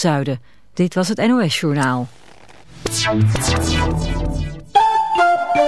Zuiden. Dit was het NOS Journaal.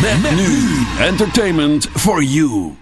Met, nu entertainment for you.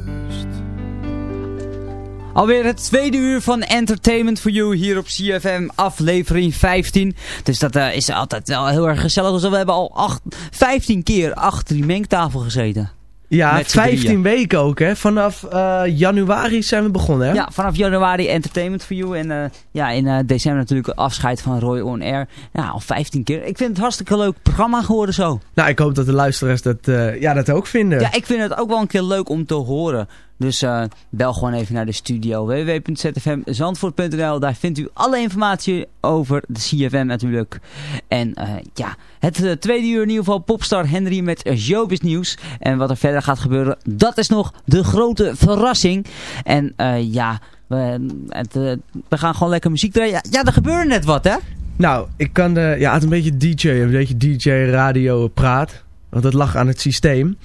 Alweer het tweede uur van Entertainment for You hier op CFM aflevering 15. Dus dat eh, is altijd wel heel erg gezellig. Dus we hebben al acht, 15 keer achter die mengtafel gezeten. Ja, Met z'n 15 drieën. weken ook hè. Vanaf eh, januari zijn we begonnen hè. Ja, vanaf januari Entertainment for You. En eh, ja, in december natuurlijk afscheid van Roy On Air. Ja, al 15 keer. Ik vind het hartstikke leuk programma geworden zo. Nou, ik hoop dat de luisteraars dat, ja, dat ook vinden. Ja, ik vind het ook wel een keer leuk om te horen. Dus eh, bel gewoon even naar de studio www.zfmzandvoort.nl Daar vindt u alle informatie over de CFM natuurlijk. En eh, ja, het eh, tweede uur in ieder geval Popstar Henry met Showbiz nieuws. En wat er verder gaat gebeuren, dat is nog de grote verrassing. En ja, we, het, we gaan gewoon lekker muziek draaien. Ja, er gebeurde net wat hè? Nou, ik kan ja, het een beetje DJ, een beetje DJ radio praat. Want dat lag aan het systeem.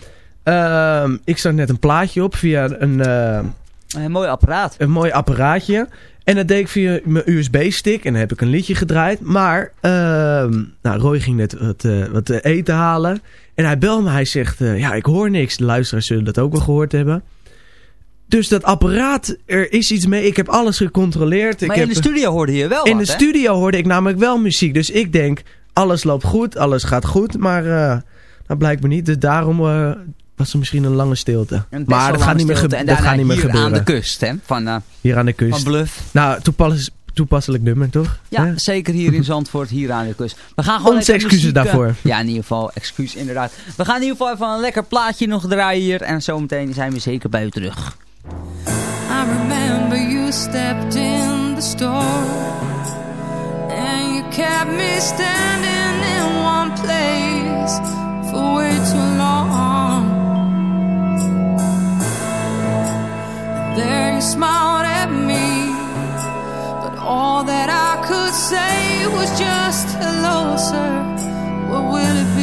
Ehm, ik zag net een plaatje op via een, eh, Een mooi apparaat. een mooi apparaatje. En dat deed ik via mijn USB-stick. En dan heb ik een liedje gedraaid. Maar, ehm, nou, Roy ging net wat, eh, wat eh, eten halen. En hij belde me. Hij zegt, ja, ik hoor niks. De luisteraars zullen dat ook wel gehoord hebben. Dus dat apparaat, er is iets mee. Ik heb alles gecontroleerd. Ik Maar heb, in de studio hoorde je wel in wat, de hè? studio hoorde ik namelijk wel muziek. Dus ik denk, alles loopt goed, alles gaat goed. Maar dat blijkt me niet. Dus daarom was er misschien een lange stilte. Een best Maar dat gaat niet meer, stilte. gebe- En dat gaat niet meer hier gebeuren. aan de kust, hè? Van, eh, Hier aan de kust. van Bluff. Nou, toepas, toepasselijk nummer toch? Ja, zeker hier in Zandvoort, hier aan de kust. We gaan gewoon Onze excuses muziek, eh, daarvoor. Ja, in ieder geval, excuus inderdaad. We gaan in ieder geval even een lekker plaatje nog draaien hier. En zometeen zijn we zeker bij u terug. I remember you stepped in the store and you kept me standing in one place for way too long. There you smiled at me, but all that I could say was just hello, sir. What will it be?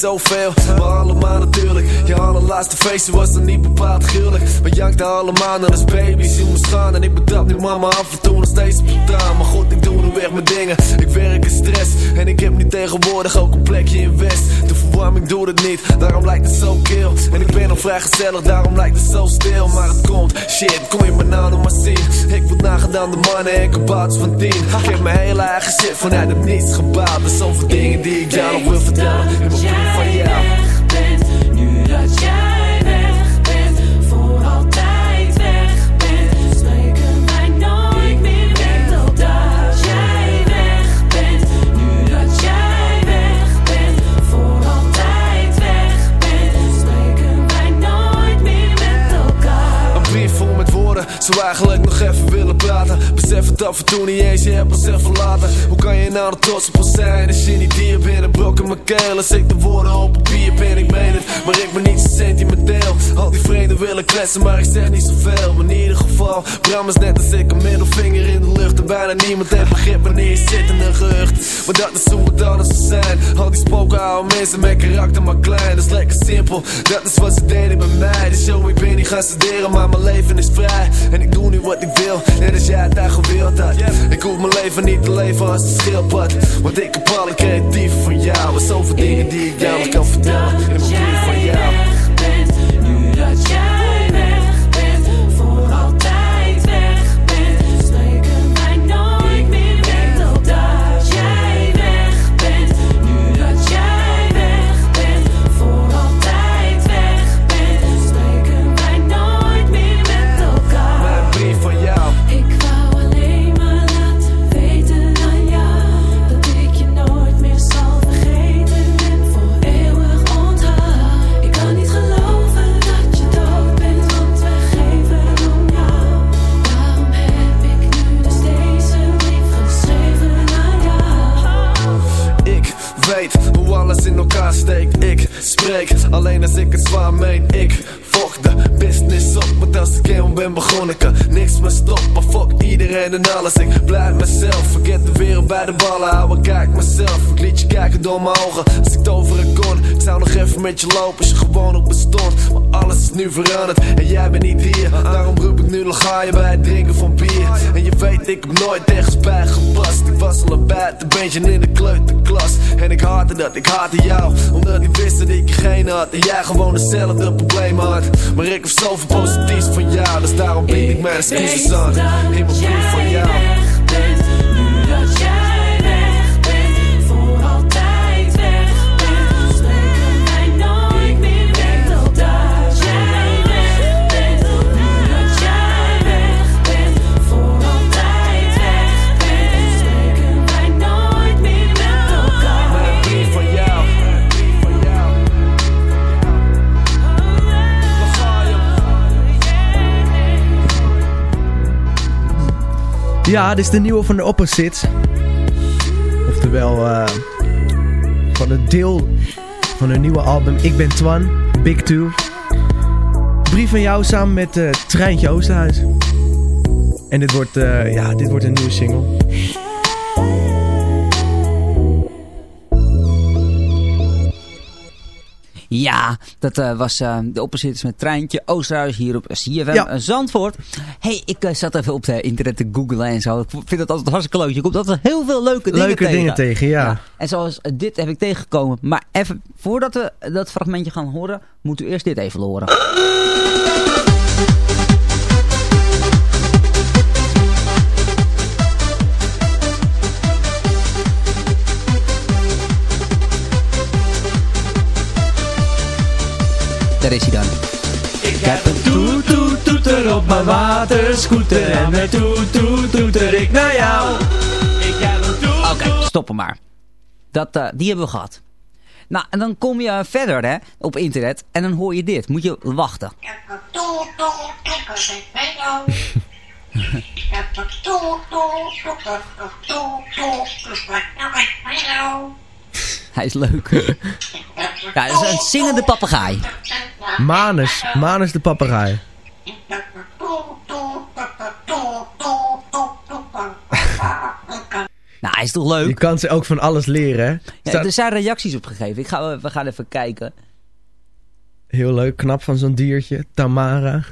zoveel, we allemaal natuurlijk. Je allerlaatste feestje was er niet bepaald gruwelijk. We jankten allemaal naar als baby's in mijn staan En ik bedrap nu mama af en toe nog steeds spontaan Maar goed, ik doe nu weg mijn dingen. Ik werk in stress. En ik heb nu tegenwoordig ook een plekje in West. De verwarming doet het niet, daarom lijkt het zo kil. En ik ben al vrij gezellig, daarom lijkt het zo stil. Maar Shit, kon je me nou maar zien Ik voel nagedaan de mannen en kabouters van tien. Ik heb mijn hele eigen shit vanuit het niets gebouwd Er zijn zoveel dingen die ik jou wil vertellen. Besef het af en toe niet eens, je hebt onszelf verlaten Hoe kan je er trots op zijn als je niet hier bent Een brok in mijn keel. Als ik de woorden op papier ben Ik meen het, maar ik ben niet zo sentimenteel. Al die vreemden willen kletsen, maar ik zeg niet zoveel. In ieder geval, Bram is net als ik. Een middelvinger in de lucht En bijna niemand heeft begrip wanneer je zit in een gerucht Maar dat is hoe het alles zou zijn. Al die spoken oude mensen met karakter maar klein. Dat is lekker simpel, dat is wat ze deden bij mij. De show, ik ben niet gaan studeren, maar mijn leven is vrij. En ik doe nu wat ik wil, net als jij het daar gewild had Ik hoef mijn leven niet te leven als een schildpad Want ik heb alle creatief van jou. En zoveel dingen die ik jou kan vertellen. In mijn brief van jou alleen als ik het zwaar meen Ik fok de business op. Want als ik eenmaal ben begonnen kan niks meer stoppen En alles. Ik blijf mezelf. Vergeet de wereld bij de ballen. Houden Kijk mezelf. Ik liet je kijken door mijn ogen. Als ik toveren kon Ik zou nog even met je lopen. Als je gewoon op bestond Maar alles is nu veranderd. En jij bent niet hier. Daarom roep ik nu nog je bij het drinken van bier? En je weet ik heb nooit ergens bij gepast. Ik was al een bad, een beetje in de kleuterklas. En ik haatte dat, ik haatte jou. Omdat ik wist dat ik je geen had. En jij gewoon hetzelfde probleem had. Maar ik heb zoveel positiefs van jou Dus daarom bied ik mijn excuses aan. In mijn brief van Ja, dit is de nieuwe van de Opposites. Oftewel, eh, van het deel van hun nieuwe album Ik Ben Twan, Big Two. Brief van jou samen met eh, Treintje Oosterhuis. En dit wordt, eh, ja, dit wordt een nieuwe single. Ja, dat eh, was eh, de opposites met Treintje Oosterhuis hier op CFM Ja. Zandvoort. hey, ik eh, zat even op het internet te googlen en zo. Ik vind het altijd hartstikke leuk. Je komt altijd heel veel leuke dingen Leuke tegen. dingen tegen, ja. En zoals dit heb ik tegengekomen. Maar even, voordat we dat fragmentje gaan horen, moeten we eerst dit even horen. Daar is hij dan. Ik heb een toet toet toeter op mijn waterscooter En met toet toet toeter ik naar jou Ik heb een toet Oké, stoppen maar. Dat, eh, die hebben we gehad. Nou, en dan kom je verder hè, op internet en dan hoor je dit. Moet je wachten. Hij is leuk. ja, dat is een zingende papegaai. Manus, Manus de papegaai. Nou, hij is toch leuk? Je kan ze ook van alles leren, hè? Ja, Staat- er zijn reacties op gegeven. Ik ga, we gaan even kijken. Heel leuk, knap van zo'n diertje. Tamara.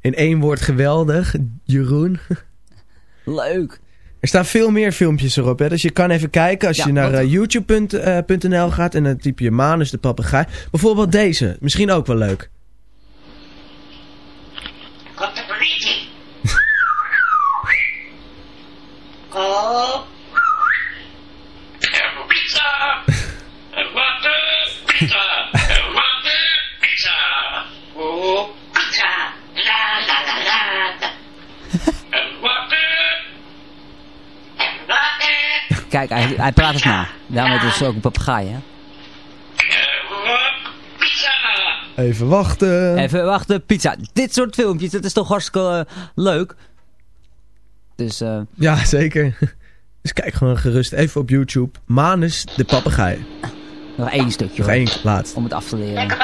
In één woord geweldig. Jeroen. Leuk. Er staan veel meer filmpjes erop. Hè? Dus je kan even kijken als Ja, je naar eh, youtube.nl gaat en dan typ je Manus de papegaai. Bijvoorbeeld deze. Misschien ook wel leuk. Komt de politie. Kom. En pizza. En water. Pizza. En water. Pizza. Oh, pizza. La la la la. la. En water. En water. Kijk, hij, hij praat het na. Daarom is het dus ook een papegaai, hè? Even wachten. Even wachten, pizza. Dit soort filmpjes, dat is toch hartstikke eh, leuk? Dus eh, Ja, zeker. Dus kijk gewoon gerust even op YouTube. Manus de papegaai. nog één stukje Nog hoor, één laatst. om het af te leren.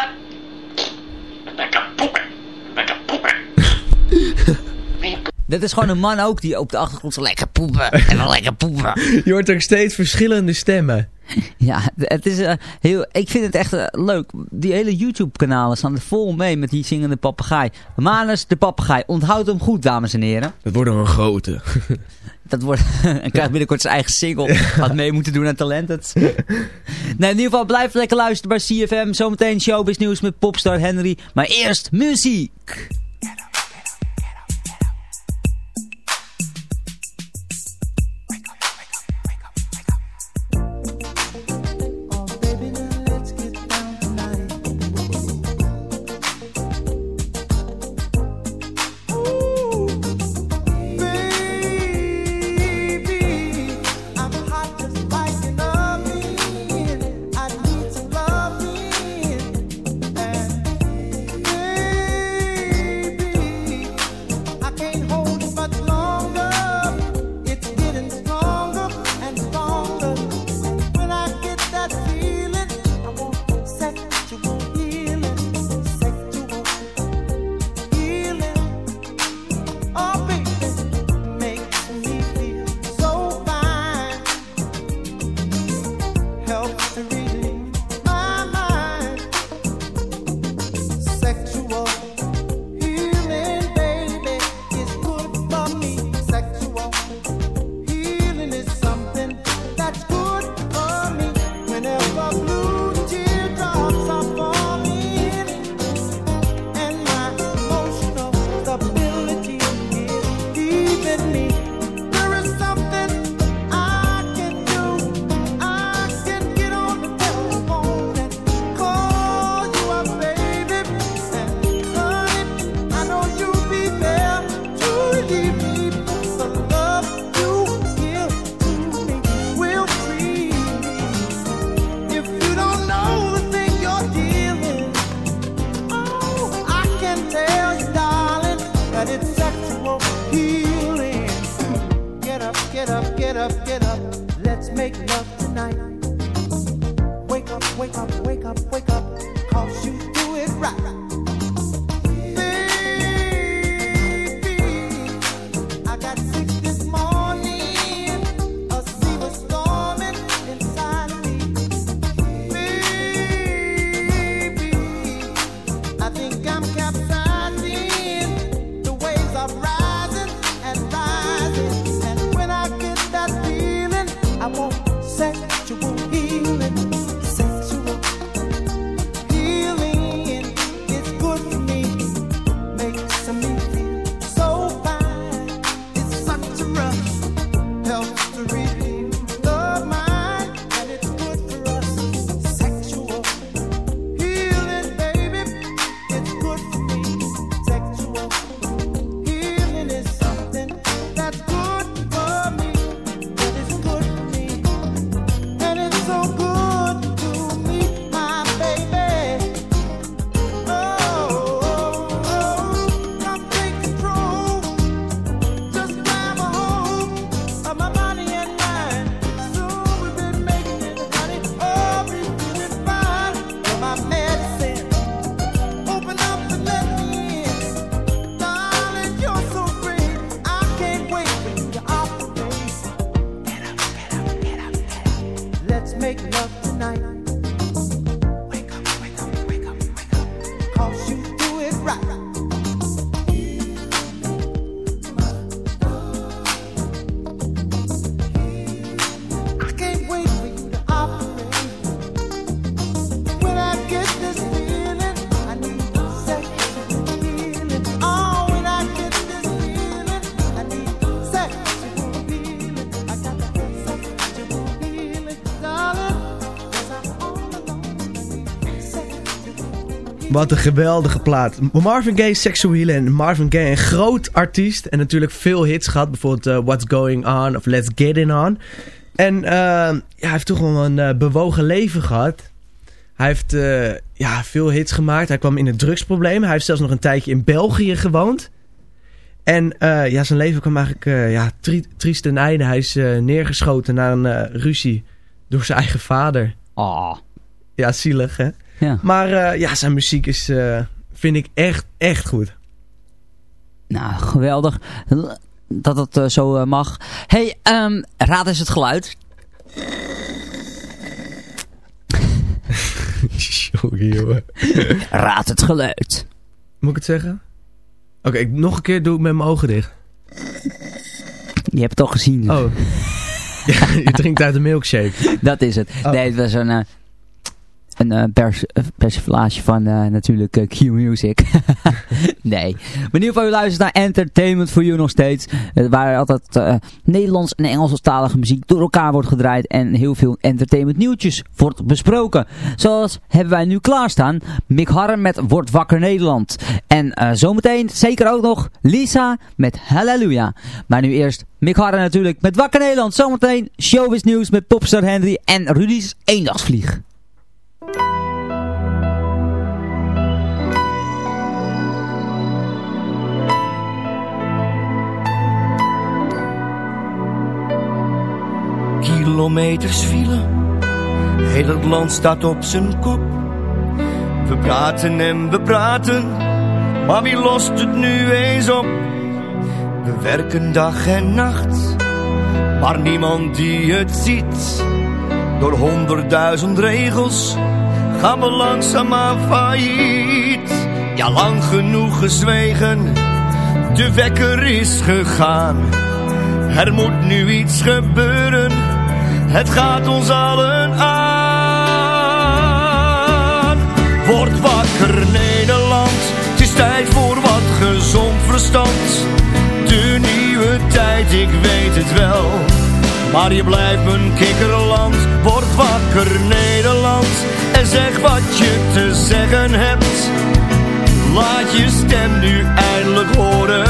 Dit is gewoon een man ook die op de achtergrond zo lekker poepen. En dan lekker poepen. Je hoort ook steeds verschillende stemmen. Ja, het is eh, heel, ik vind het echt eh, leuk. Die hele YouTube kanalen staan er vol mee met die zingende papegaai. Manus de papegaai. Onthoud hem goed, dames en heren. Dat wordt een grote. Dat wordt, en krijgt binnenkort zijn eigen single. Gaat mee moeten doen aan Talented. nee, in ieder geval blijf lekker luisteren bij CFM. Zometeen showbiz nieuws met popstar Henry. Maar eerst muziek. Make love tonight. Wat een geweldige plaat. Marvin Gaye, Sexual. En Marvin Gaye, een groot artiest. En natuurlijk veel hits gehad. Bijvoorbeeld eh, What's Going On of Let's Get It On. En eh, ja, hij heeft toch wel een eh, bewogen leven gehad. Hij heeft ja, veel hits gemaakt. Hij kwam in het drugsprobleem. Hij heeft zelfs nog een tijdje in België gewoond. En ja, zijn leven kwam eigenlijk ja, tri triest ten einde. Hij is neergeschoten na een ruzie door zijn eigen vader. Oh. Ja, zielig hè. Ja. Maar eh, ja, zijn muziek is, eh, vind ik echt, echt goed. Nou, geweldig dat het eh, zo eh, mag. hey, ehm, raad eens het geluid. Sorry jongen. Raad het geluid. Moet ik het zeggen? Oké, ik- nog een keer doe ik met mijn ogen dicht. Je hebt het al gezien. Oh. ja, je drinkt uit een milkshake. Dat is het. Oh. Nee, het was een, eh, een eh, pers eh, persiflage van eh, natuurlijk Q-Music. nee. Maar in ieder u luistert naar Entertainment for You nog steeds. Waar altijd Nederlands en Engelstalige muziek door elkaar wordt gedraaid. En heel veel entertainment nieuwtjes wordt besproken. Zoals hebben wij nu klaarstaan. Mick Harren met Word Wakker Nederland. En zometeen zeker ook nog Lisa met Halleluja. Maar nu eerst Mick Harren natuurlijk met Wakker Nederland. Zometeen Showbiz Nieuws met Popstar Henry en Rudy's Eendagsvlieg. Kilometers file, heel het land staat op zijn kop. We praten en we praten, maar wie lost het nu eens op? We werken dag en nacht, maar niemand die het ziet. Door honderdduizend regels gaan we langzaamaan failliet. Ja, lang genoeg gezwegen, de wekker is gegaan. Er moet nu iets gebeuren, het gaat ons allen aan. Word wakker Nederland, het is tijd voor wat gezond verstand. De nieuwe tijd, ik weet het wel, maar je blijft mijn kikkerland. Word wakker Nederland en zeg wat je te zeggen hebt. Laat je stem nu eindelijk horen,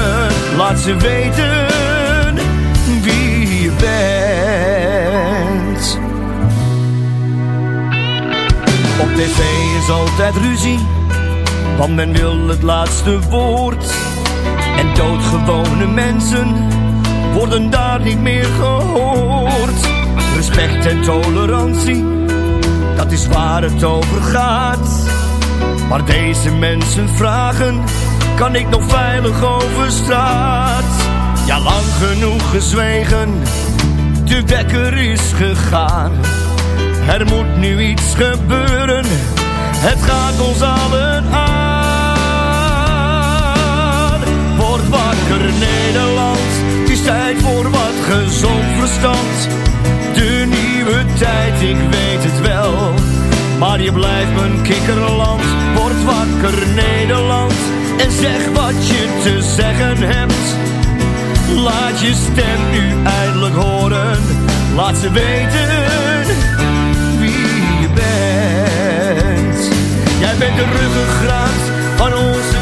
laat ze weten wie je bent. Op tv is altijd ruzie, want men wil het laatste woord. En doodgewone mensen worden daar niet meer gehoord. Respect en tolerantie, dat is waar het over gaat. Maar deze mensen vragen, kan ik nog veilig over straat? Ja, lang genoeg gezwegen, de wekker is gegaan. Er moet nu iets gebeuren, het gaat ons allen aan. Word wakker Nederland, tijd voor wat gezond verstand. De nieuwe tijd, ik weet het wel. Maar je blijft mijn kikkerland, word wakker Nederland. En zeg wat je te zeggen hebt. Laat je stem nu eindelijk horen, laat ze weten wie je bent. Jij bent de ruggengraat van onze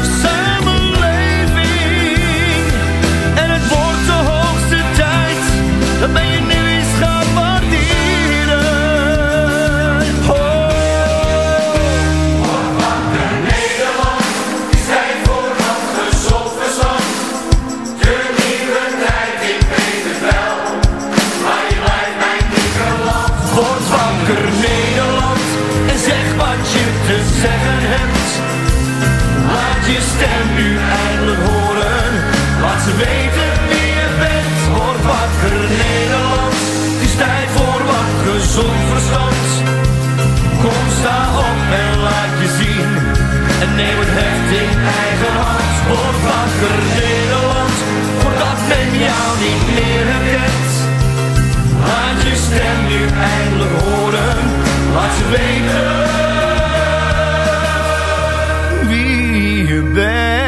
Kom sta op en laat je zien, en neem het heft in eigen hand. Word wakker Nederland, voordat men jou niet meer herkent. Laat je stem nu eindelijk horen, laat ze weten wie je bent.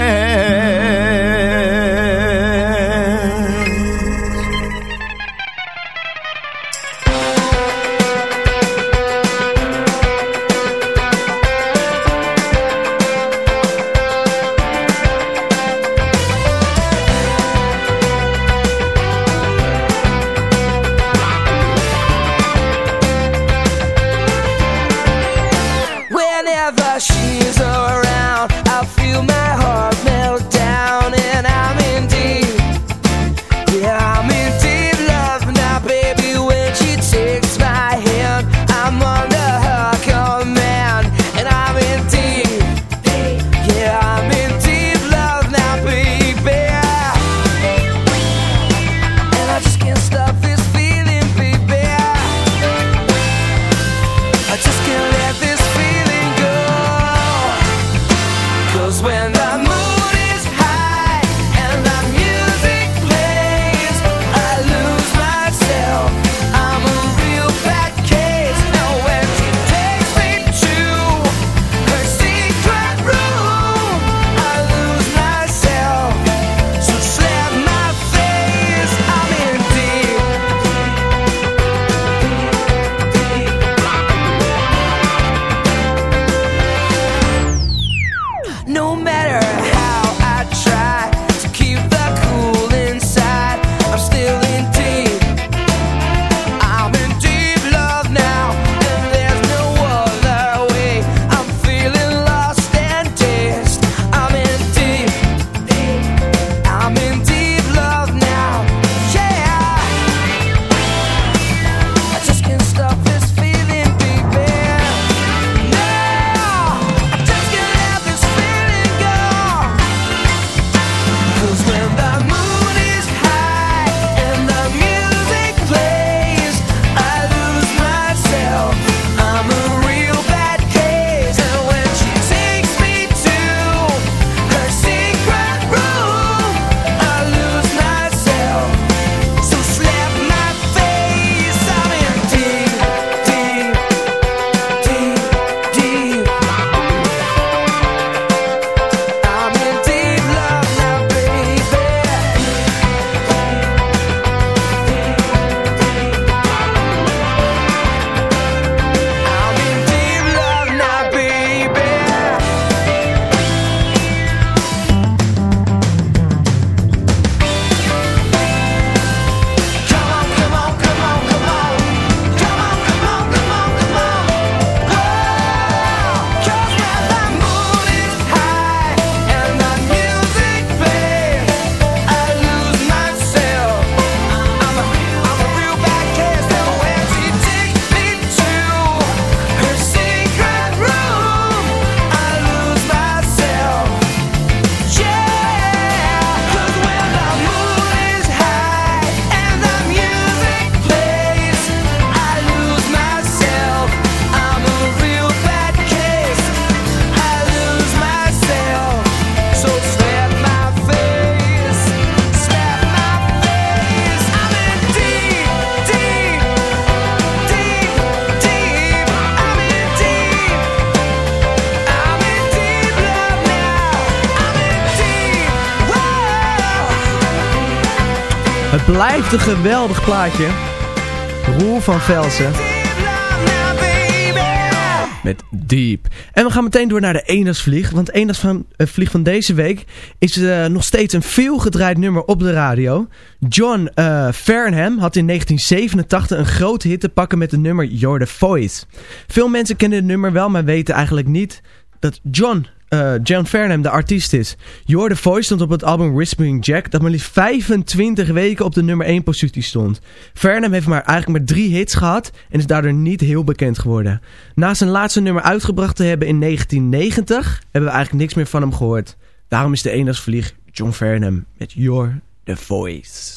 Een geweldig plaatje. Roel van Velsen. Met Deep. En we gaan meteen door naar de Enersvlieg. Want Enersvlieg van, eh, vlieg van deze week is eh, nog steeds een veelgedraaid nummer op de radio. John eh Farnham had in 1987 een grote hit te pakken met het nummer You're the Voice. Veel mensen kennen het nummer wel, maar weten eigenlijk niet dat John, eh, John Farnham de artiest is. You're the Voice stond op het album Whispering Jack, dat maar liefst 25 weken op de nummer 1 positie stond. Farnham heeft maar eigenlijk maar drie hits gehad en is daardoor niet heel bekend geworden. Na zijn laatste nummer uitgebracht te hebben in 1990, hebben we eigenlijk niks meer van hem gehoord. Daarom is de eendagsvlieg John Farnham met You're the Voice.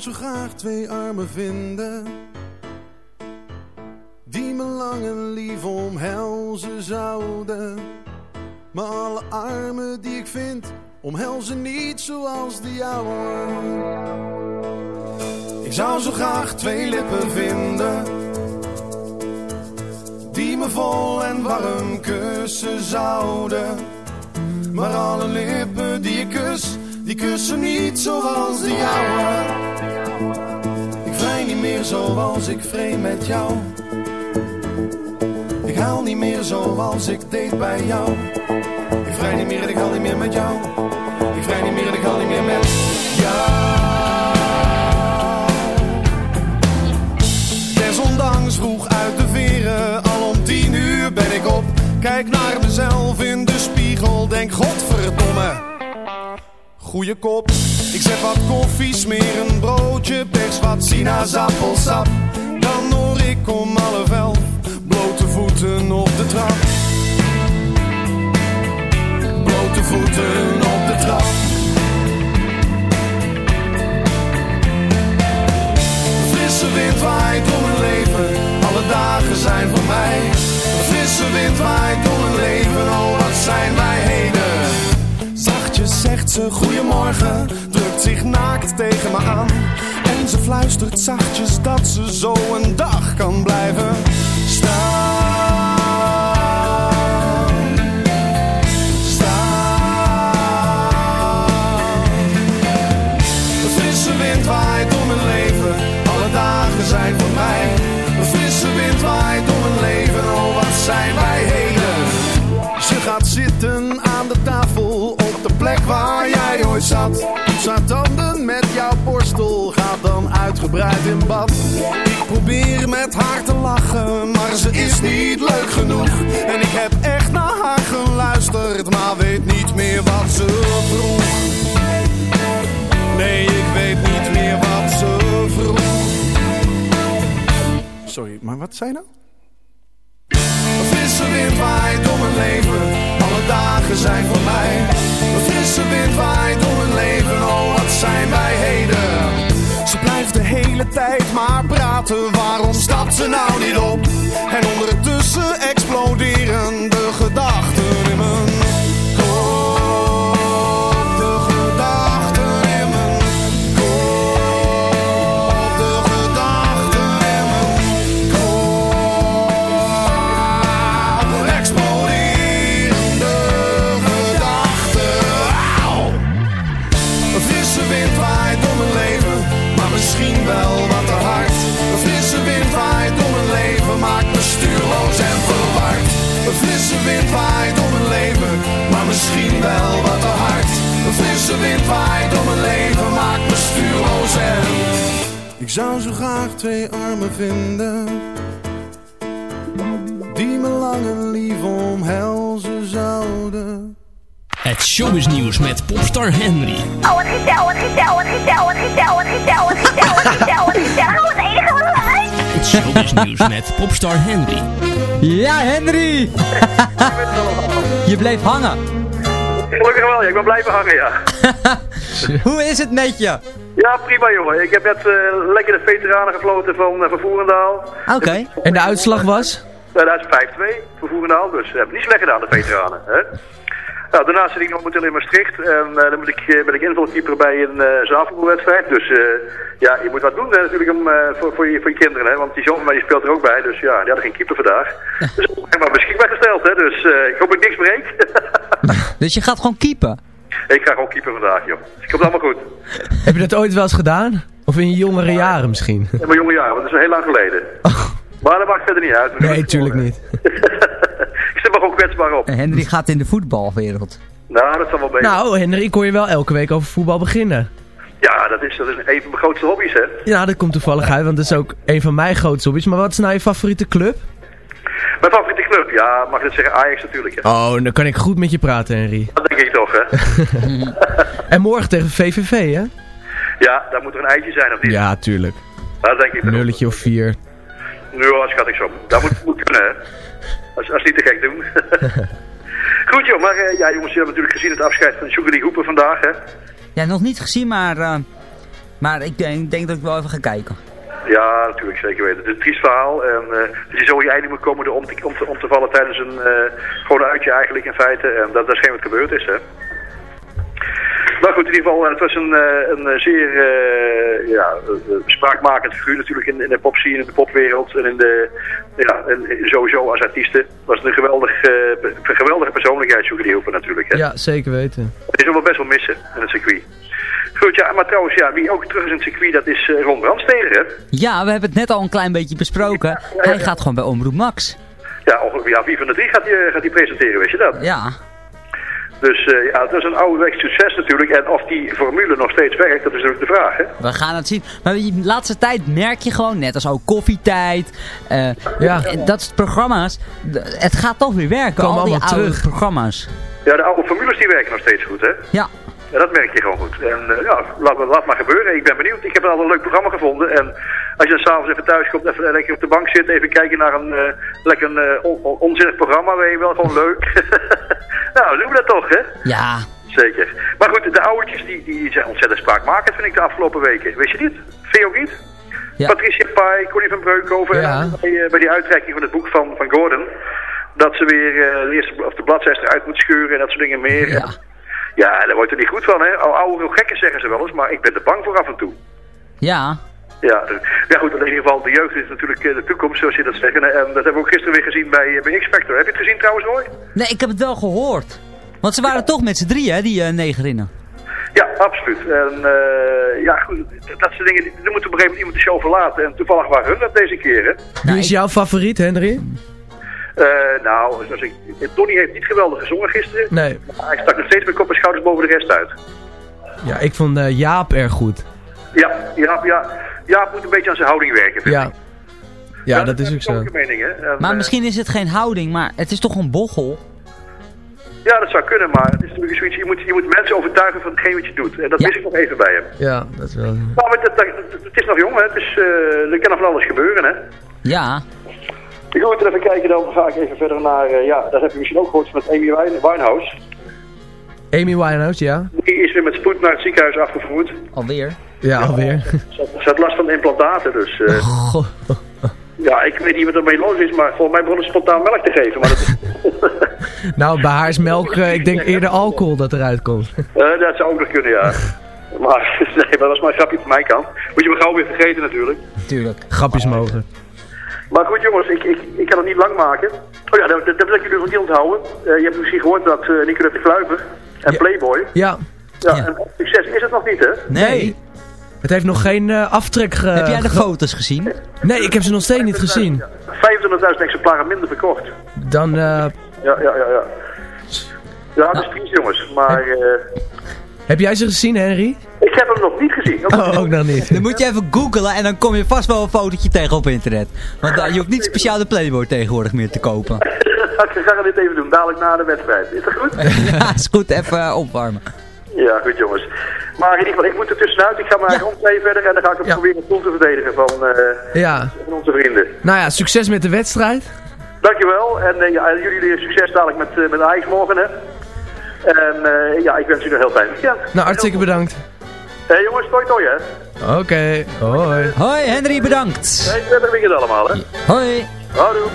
Zou zo graag twee armen vinden. Die me lang en lief omhelzen zouden. Maar alle armen die ik vind Omhelzen niet zoals de jouwe. Ik zou zo graag twee lippen vinden. Die me vol en warm kussen zouden. Maar alle lippen die ik kus Die kussen niet zoals de jouwe zoals ik vreemd met jou. Ik haal niet meer zoals ik deed bij jou. Ik vrij niet meer en ik haal niet meer met jou. Ik vrij niet meer en ik haal niet meer met jou. Desondanks vroeg uit de veren Al om tien uur ben ik op. Kijk naar mezelf in de spiegel Denk godverdomme Goeie kop, ik zet wat koffie, smeer een broodje, pers wat sinaasappelsap. Dan hoor ik om half elf, blote voeten op de trap. Blote voeten op de trap. Frisse wind waait door mijn leven, alle dagen zijn voor mij. Frisse wind waait door mijn leven, oh wat zijn wij heden. Zegt ze goeiemorgen, drukt zich naakt tegen me aan. En ze fluistert zachtjes dat ze zo een dag kan blijven. Staan. Haar tanden met jouw borstel, gaat dan uitgebreid in bad. Ik probeer met haar te lachen, maar ze is niet leuk genoeg. En ik heb echt naar haar geluisterd, maar weet niet meer wat ze vroeg. Nee, ik weet niet meer wat ze vroeg. Sorry, maar wat zei nou? Frisse wind waait door mijn leven, alle dagen zijn voor mij. Een frisse wind waait door mijn leven, oh wat zijn wij heden. Ze blijft de hele tijd maar praten, waarom stapt ze nou niet op? En ondertussen exploderen de gedachten in mijn zou zo graag twee armen vinden Die me lang en lief omhelzen zouden Het showbiznieuws met popstar Henry. Oh, wat gezellig, wat gezellig, wat gezellig, wat gezellig, wat gezellig, wat gezellig, wat gezellig, wat gezellig. Oh, wat enige wat. Het showbiznieuws met popstar Henry. Ja, Henry! Je bleef hangen. Gelukkig wel, ja. ik ben blijven hangen, ja. Hoe is het met je? Ja, prima jongen. Ik heb net eh, lekker de veteranen gefloten van, uh, van Voerendaal. Oké. En de uitslag was? Uh, dat is 5-2 voor Voerendaal, dus uh, niet slecht gedaan, de veteranen. Hè? Nou, daarnaast zit ik nog momenteel in Maastricht en uh, dan moet ik, uh, ben ik invalkeeper bij een uh, zaalvoetbalwedstrijd. Dus uh, ja, je moet wat doen hè, natuurlijk om, uh, voor, voor, je, voor je kinderen. Hè, want die zoon van mij die speelt er ook bij, dus ja, die had geen keeper vandaag. dus ik ben maar beschikbaar gesteld, hè, dus uh, ik hoop dat ik niks breek. dus je gaat gewoon keepen? Ik ga gewoon keeper vandaag, joh. Dus ik komt allemaal goed. Heb je dat ooit wel eens gedaan? Of in je jongere jaren misschien? In mijn jonge jaren, want dat is heel lang geleden. Maar dat maakt verder niet uit. Nee, tuurlijk niet. zet me gewoon kwetsbaar op. En Henry gaat in de voetbalwereld. Nou, dat zal wel beter. Nou, Henry, ik hoor je wel elke week over voetbal beginnen. Ja, dat is, dat is een van mijn grootste hobby's, hè. Ja, dat komt toevallig uit, want dat is ook een van mijn grootste hobby's. Maar wat is nou je favoriete club? Mijn favoriete club? Ja, mag ik het zeggen? Ajax natuurlijk. Ja. Oh, dan kan ik goed met je praten, Henry. Dat denk ik toch, hè. en morgen tegen VVV, hè? Ja, daar moet er een eitje zijn, of niet? Ja, tuurlijk. Dat denk ik Nulletje of vier. Ja, schat ik zo. Dat moet, moet kunnen, hè. Als, als niet te gek doen. Goed joh, maar eh, ja jongens, je hebt natuurlijk gezien het afscheid van Sugar Hooper vandaag, hè. Ja, nog niet gezien, maar, eh, maar ik denk, denk dat ik wel even ga kijken. Ja, natuurlijk, zeker weten. Het is een triest verhaal. En eh dat je zo je einde moet komen om te, om te, om te vallen tijdens een gewoon uitje eigenlijk in feite. En dat, dat is geen wat gebeurd is, hè. Maar goed, in ieder geval, eh, het was een, eh, een eh, zeer eh, ja, spraakmakend figuur natuurlijk in, in de popscene, in de popwereld. En, in de, ja, en sowieso als artiesten was het een geweldig, een geweldige persoonlijkheid, Hooper natuurlijk. Hè. Ja, zeker weten. Die zullen we best wel missen in het circuit. Goed, ja, maar trouwens, ja, wie ook terug is in het circuit, dat is eh, Ron Brandsteder, hè? Ja, we hebben het net al een klein beetje besproken. Hij gaat gewoon bij Omroep Max. Ja, ongeveer ja, wie van de drie gaat hij gaat die presenteren, weet je dat? Ja. Dus eh, ja, dat is een ouderwets succes natuurlijk. En of die formule nog steeds werkt, dat is natuurlijk de vraag, hè? We gaan het zien. Maar de laatste tijd merk je gewoon, net als ook koffietijd. eh, Ja. en Dat soort programma's. Het gaat toch weer werken. Komen al die oude terug. programma's. Ja, de oude formules die werken nog steeds goed, hè? Ja. Dat merk je gewoon goed. En eh, ja, laat, maar- laat maar gebeuren. Ik ben benieuwd. Ik heb al een leuk programma gevonden. En als je s'avonds even thuis komt, even lekker op de bank zit, even kijken naar een eh, lekker een, eh, on- on- onzinnig programma, weet je wel, gewoon leuk. nou, doen we dat toch, hè? Ja. Zeker. Maar goed, de oudertjes die, die zijn ontzettend spraakmakend, vind ik, de afgelopen weken. Weet je niet? Vind je ook niet? Ja. Patricia Pai, Connie van Breukhoven, Ja. bij, bij die uitreiking van het boek van, van Gordon, dat ze weer eh, de eerste of de bladzijde eruit moet scheuren en dat soort dingen meer. Ja. Ja, daar wordt er niet goed van, hè. Ou- Oude gekken zeggen ze wel eens, maar ik ben er bang voor af en toe. Ja. Ja, ja goed, in ieder geval, de jeugd is natuurlijk eh, de toekomst, zoals je dat zegt. En, en dat hebben we ook gisteren weer gezien bij, eh, bij X-Factor. Heb je het gezien trouwens, Roy? Nee, ik heb het wel gehoord. Want ze waren toch met z'n drieën, hè, die eh, negerinnen. Ja, absoluut. En eh, ja, goed, dat soort dingen, er moet op een gegeven moment iemand de show verlaten. En toevallig waren hun dat deze keer, hè. Wie is jouw favoriet, Henry? Eh, nou, zoals ik, Tony heeft niet geweldig gezongen gisteren. Nee. Maar hij stak nog steeds met kop en schouders boven de rest uit. Ja, ik vond eh, Jaap erg goed. Ja, Jaap, ja, Jaap moet een beetje aan zijn houding werken, vind Ja. ik. Ja, dat is ook zo. mening. En, Maar eh, misschien is het geen houding, maar het is toch een bochel? Ja, dat zou kunnen, maar het is natuurlijk zoiets, je moet, je moet mensen overtuigen van hetgeen wat je doet. En dat Ja. mis ik nog even bij hem. Ja, dat is wel... Nou, maar dat, dat- het is nog jong, hè. Dus eh, er kan nog van alles gebeuren, hè. Ja. Ik ga even kijken, dan ga ik even verder naar, eh, ja, dat heb je misschien ook gehoord met Amy Wine- Winehouse. Amy Winehouse, ja? Die is weer met spoed naar het ziekenhuis afgevoerd. Alweer? Ja, alweer. Ze had, ze had last van implantaten, dus... eh, Goh. Ja, ik weet niet wat er mee los is, maar volgens mij begon het spontaan melk te geven. Maar dat, Nou, bij haar is melk, eh, ik denk eerder alcohol dat eruit komt. Eh, dat zou ook nog kunnen, ja. Maar nee, maar dat was maar een grapje van mijn kant. Moet je me gauw weer vergeten natuurlijk. Tuurlijk. Grapjes mogen. Maar goed jongens, ik, ik, ik kan het niet lang maken. Oh ja, dat, dat, dat wil ik jullie nog niet onthouden. Eh, je hebt misschien gehoord dat uh, Nicolette de Kluiver en Playboy... Ja. Ja, succes is het nog niet, hè? Nee. Het heeft nog geen eh, aftrek ge... Heb jij de ge- foto's gezien? Nee, ik heb ze nog steeds niet gezien. 25.000 exemplaren minder verkocht. Dan, eh, Ja, ja, ja, ja. Ja, dat is triest jongens, maar eh, heb jij ze gezien, Henry? ik heb hem nog niet gezien. Oh, ook nog niet. Dan moet je even googlen en dan kom je vast wel een fotootje tegen op internet. Want uh, je hoeft niet speciaal de Playboy tegenwoordig meer te kopen. ik ga dit even doen, dadelijk na de wedstrijd. Is dat goed? ja, is goed. Even uh, opwarmen. Ja, goed jongens. Maar in ieder geval, ik moet er tussenuit. Ik ga mijn eigen ja. verder en dan ga ik hem Ja. proberen het doel te verdedigen van, uh, Ja. van onze vrienden. Nou ja, succes met de wedstrijd. Dankjewel. En uh, ja, jullie succes dadelijk met, uh, met Ajax morgen. Hè. En uh, ja, ik wens jullie een heel fijn weekend. Nou, hartstikke bedankt. Hé hey, jongens, toi toi hè. Oké, okay. hoi. Hoi Henry, bedankt. Hey, prettig weekend allemaal hè. Hoi. Houdoe.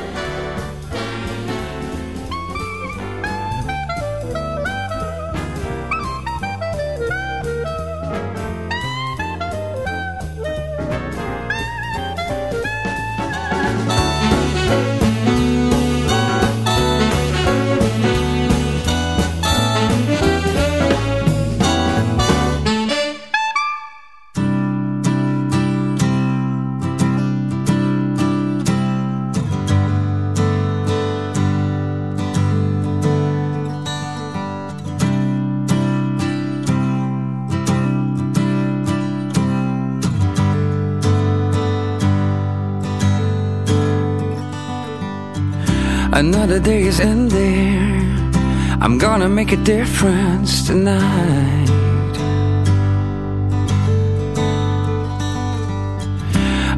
Another day is ending. I'm gonna make a difference tonight.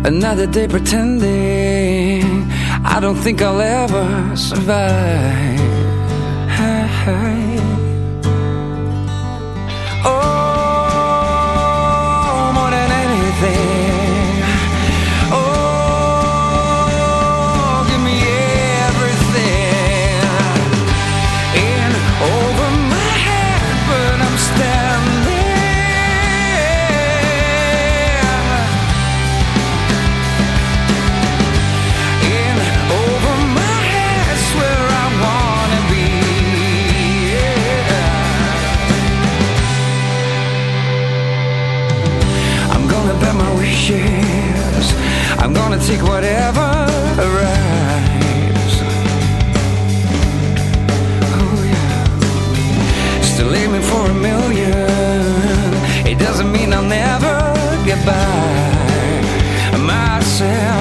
Another day pretending I don't think I'll ever survive. Take whatever arrives. Oh yeah. Still aiming for a million. It doesn't mean I'll never get by myself.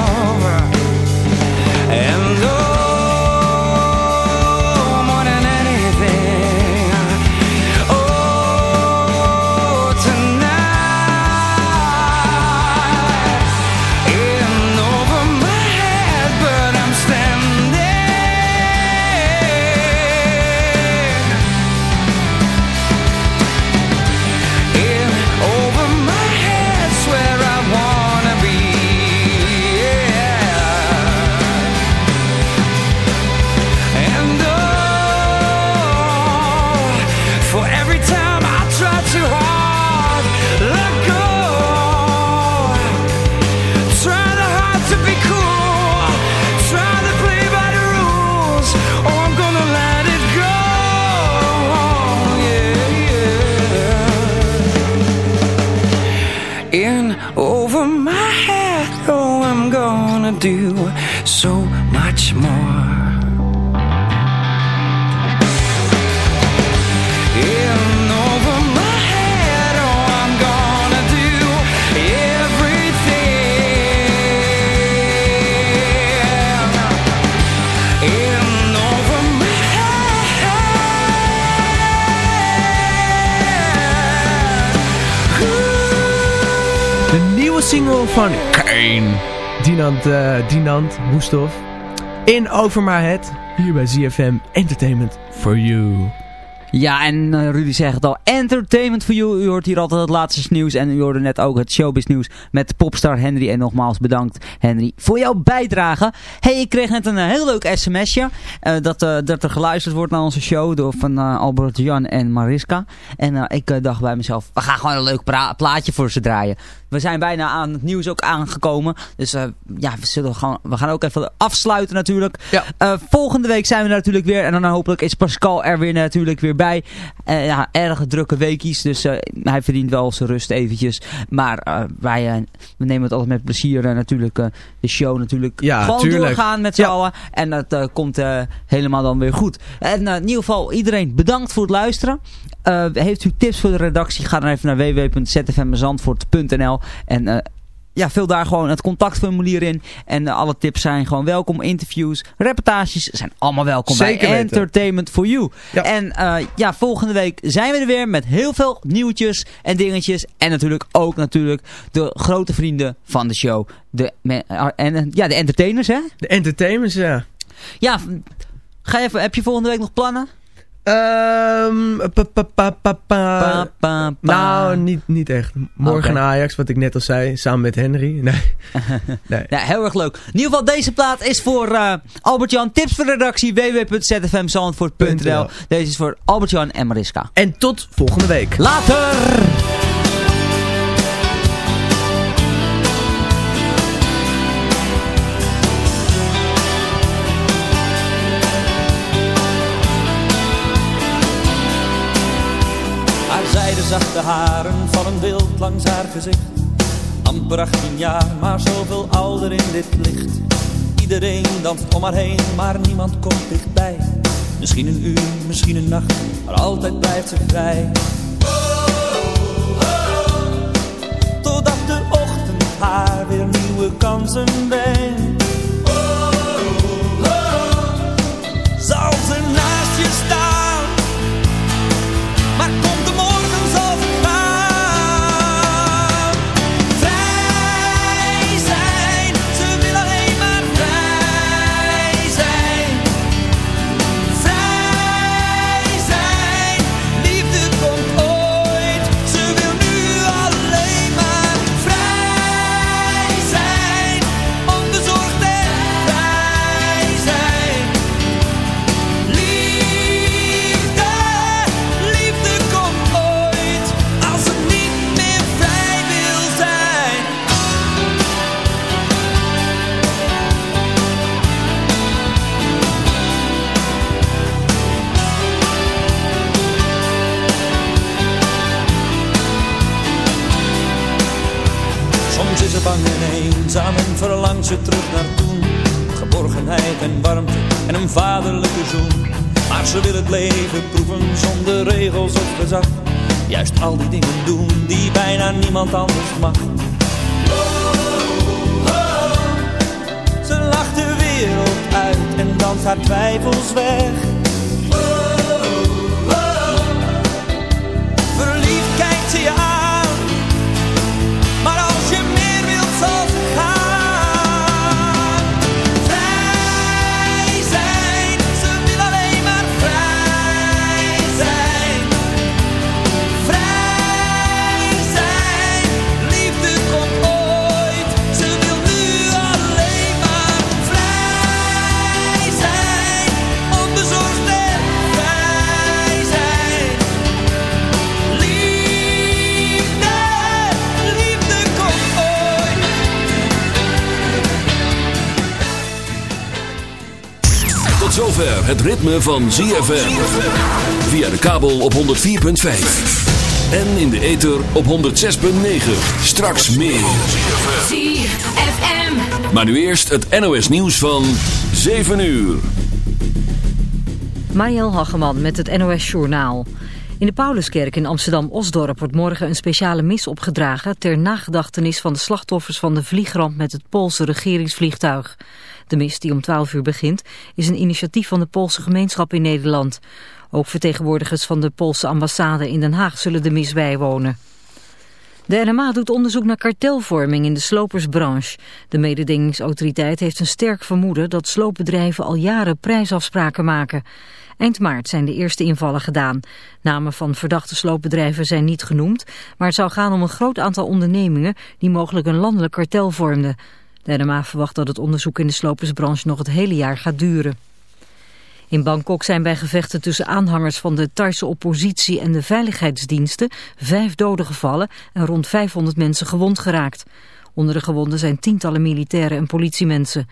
Dinant, eh Dinant. In Over My Head. Hier bij ZFM Entertainment for You. Ja, en eh, Rudy zegt het al, entertainment for you. U hoort hier altijd het laatste nieuws en u hoorde net ook het showbiz nieuws met popstar Henry. En nogmaals bedankt Henry voor jouw bijdrage. hey, ik kreeg net een eh, heel leuk sms'je eh, dat, eh, dat er geluisterd wordt naar onze show door van Albert Jan en Mariska. En ik dacht bij mezelf, we gaan gewoon een leuk plaatje voor ze draaien. We zijn bijna aan het nieuws ook aangekomen. Dus ja, we, zullen gewoon, we gaan ook even afsluiten natuurlijk. Volgende week zijn we er natuurlijk weer. En dan hopelijk is Pascal er weer natuurlijk weer bij. Ja, erg drukke weekies. Dus eh, hij verdient wel zijn rust eventjes. Maar eh, wij eh, we nemen het altijd met plezier. natuurlijk de show natuurlijk Ja, gewoon tuurlijk. doorgaan met z'n Ja. allen. En dat komt helemaal dan weer goed. En in ieder geval iedereen bedankt voor het luisteren. Heeft u tips voor de redactie? Ga dan even naar www.zfmzandvoort.nl en ja, vul daar gewoon het contactformulier in. En eh, alle tips zijn gewoon welkom. Interviews, reportages zijn allemaal welkom Zeker bij. Entertainment for You. En eh, ja, volgende week zijn we er weer met heel veel nieuwtjes en dingetjes. En natuurlijk ook natuurlijk de grote vrienden van de show. De, eh, en, ja, de entertainers hè? De entertainers, ja. Ja, ga je even, heb je volgende week nog plannen? Ehm, pa, pa, pa, pa, pa. Nou, niet, niet echt. Morgen. Ajax, wat ik net al zei, samen met Henry. Nee. nee. Ja, heel erg leuk. In ieder geval, deze plaat is voor eh, Albert-Jan. Tips voor de redactie www.zfmzandvoort.nl Deze is voor Albert-Jan en Mariska. En tot volgende week. Later! Zijde zachte haren vallen wild langs haar gezicht. Amper 18 jaar, maar zoveel ouder in dit licht. Iedereen danst om haar heen, maar niemand komt dichtbij. Misschien een uur, misschien een nacht, maar altijd blijft ze vrij. Totdat de ochtend haar weer nieuwe kansen brengt. Het ritme van ZFM. Via de kabel op 104.5. En in de ether op 106.9. Straks meer. ZFM. Maar nu eerst het NOS nieuws van 7 uur. Mariel Hageman met het NOS Journaal. In de Pauluskerk in Amsterdam-Osdorp wordt morgen een speciale mis opgedragen... ter nagedachtenis van de slachtoffers van de vliegramp met het Poolse regeringsvliegtuig. De mis, die om 12 uur begint, is een initiatief van de Poolse gemeenschap in Nederland. Ook vertegenwoordigers van de Poolse ambassade in Den Haag zullen de mis bijwonen. De NMA doet onderzoek naar kartelvorming in de slopersbranche. De mededingingsautoriteit heeft een sterk vermoeden dat sloopbedrijven al jaren prijsafspraken maken. Eind maart zijn de eerste invallen gedaan. Namen van verdachte sloopbedrijven zijn niet genoemd, maar het zou gaan om een groot aantal ondernemingen die mogelijk een landelijk kartel vormden. De NMA verwacht dat het onderzoek in de slopersbranche nog het hele jaar gaat duren. In Bangkok zijn bij gevechten tussen aanhangers van de Thaise oppositie en de veiligheidsdiensten vijf doden gevallen en rond 500 mensen gewond geraakt. Onder de gewonden zijn tientallen militairen en politiemensen.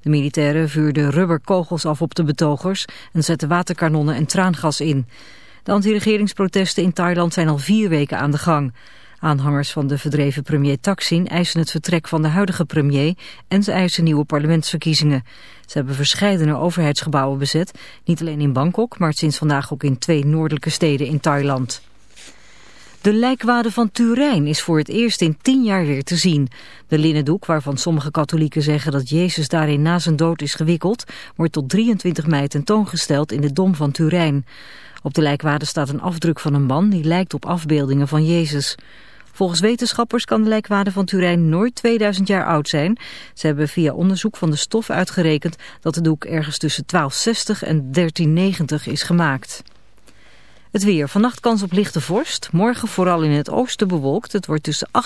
De militairen vuurden rubberkogels af op de betogers en zetten waterkanonnen en traangas in. De anti-regeringsprotesten in Thailand zijn al vier weken aan de gang. Aanhangers van de verdreven premier Thaksin eisen het vertrek van de huidige premier en ze eisen nieuwe parlementsverkiezingen. Ze hebben verscheidene overheidsgebouwen bezet, niet alleen in Bangkok, maar sinds vandaag ook in twee noordelijke steden in Thailand. De lijkwade van Turijn is voor het eerst in tien jaar weer te zien. De linnen doek, waarvan sommige katholieken zeggen dat Jezus daarin na zijn dood is gewikkeld, wordt tot 23 mei tentoongesteld in de Dom van Turijn. Op de lijkwade staat een afdruk van een man die lijkt op afbeeldingen van Jezus. Volgens wetenschappers kan de lijkwade van Turijn nooit 2000 jaar oud zijn. Ze hebben via onderzoek van de stof uitgerekend dat de doek ergens tussen 1260 en 1390 is gemaakt. Het weer. Vannacht kans op lichte vorst. Morgen vooral in het oosten bewolkt. Het wordt tussen 8